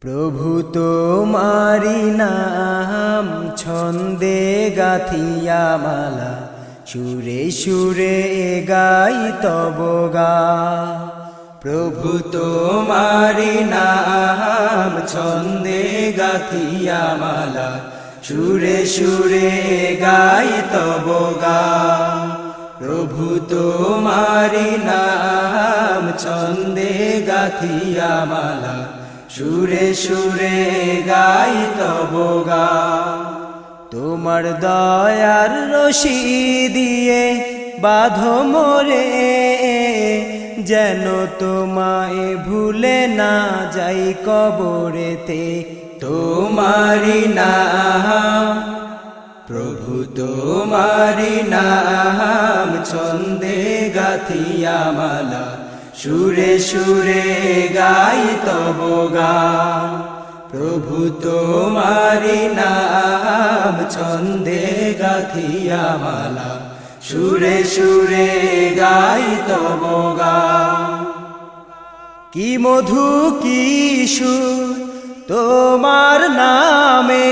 প্রভু তোমারি নাম ছন্দে গাথিয়া মালা। সুরে সুরে গাই তব গা। প্রভু তোমারি নাম ছন্দে গাথিয়া মালা। সুরে সুরে গাই তব গা। প্রভু তোমারি নাম ছন্দে গাথিয়া মালা। সুরে সুরে গাই তব গা। তোমার দয়ার রশি দিয়ে বাঁধো মোরে, যেন তোমায় ভুলে না যাই কবরেতে। তোমারি নাম প্রভু তোমারি নাম ছন্দে গাথিয়া মালা। সুরে সুরে গাই তব গান। প্রভু তোমারি নাম ছন্দে গাথিয়া মালা। সুরে সুরে গাই তব গান। কি মধু, কি তোমার নামে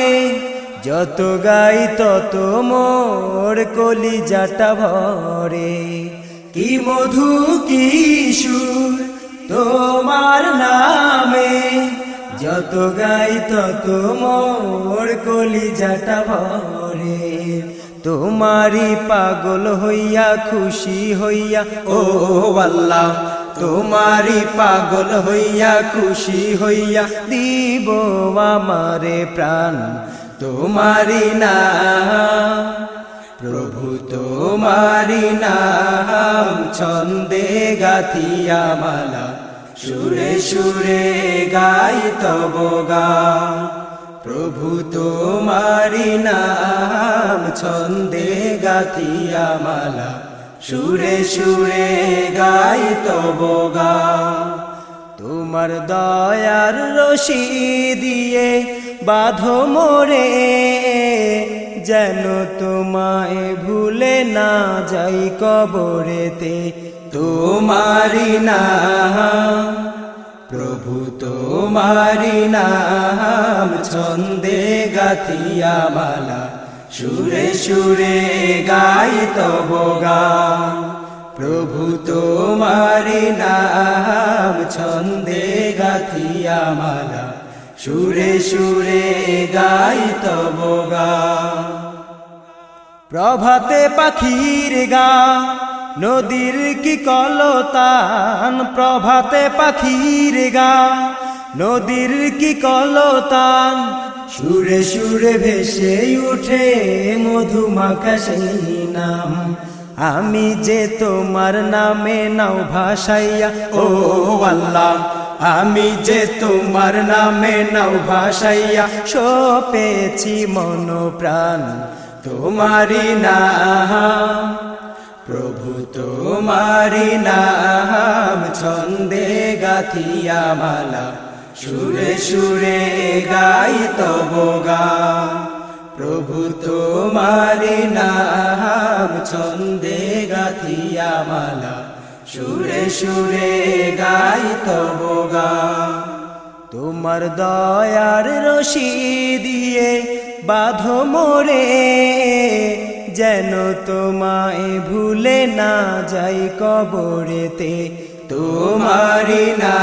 যত গাই তত মোর কলি জাটা ভরে। কি মধু, কি সুর, তোমার নামে যত গাই, তত মোর কলি জাটা ভরে। তোমারি পাগল হইয়া, খুশি হইয়া, ও আল্লাহ তোমারি পাগল হইয়া, খুশি হইয়া দিব আমারে প্রাণ তোমারি না প্রভু তোমারি নাম ছন্দে গাথিয়া মালা। সুরে সুরে গাই তব গা। প্রভু তোমারি নাম ছন্দে গাথিয়া মালা। সুরে সুরে গাই তব গা। তোমার দয়ার রশি দিয়ে বাঁধো মোরে যেন তোমায় ভুলে না যাই কবরেতে। তোমারি নাম, প্রভু তোমারি নাম, ছন্দে গাথিয়া মালা, সুরে সুরে গাই তব গান। প্রভু তোমারি নাম, ছন্দে গাথিয়া মালা, সুরে সুরে গাই তব গান। প্রভাতে পাখির গা, নদীর কি কলতান? প্রভাতে পাখির গা, নদীর কি কলতান? সুরে সুরে ভেসে উঠে মধুমাখা নাম। আমি যে তোমার নামে নাও ভাসাইয়া, ও আল্লাহ, আমি যে তোমার নামে নাও ভাসাইয়া সোপেছি মন প্রাণ তোমারি নাম, প্রভু তোমারি নাম, ছন্দে গাথিয়া মালা, সুরে সুরে গাই তব গা। প্রভু তোমারি নাম, ছন্দে গাথিয়া মালা, সুরে সুরে গাই তব গা। তোমার দয়ার রশি দিয়ে বাঁধো মোরে, যেন তোমায় ভুলে না যাই কবরেতে। তোমারি না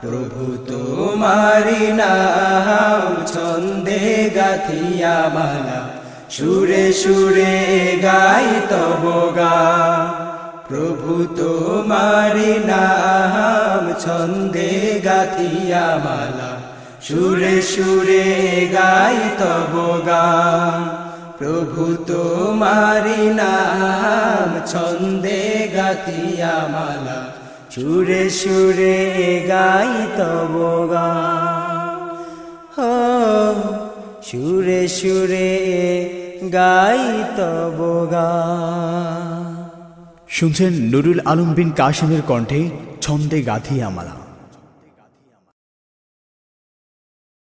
প্রভু তোমারি নাম ছন্দে গাথিয়া মালা। সুরে সুরে গাই তব গা। প্রভু তোমারি নাম ছন্দে গাথিয়া মালা। সুরে সুরে গাই তব গা। প্রভু তোমারি নাম ছন্দে গাথিয়া মালা। সুরে সুরে গাই তব গা। সুরে সুরে গাই তব শুনছেন নুরুল আলম বিন কাশিমের কণ্ঠে ছন্দে গাথিয়া মালা।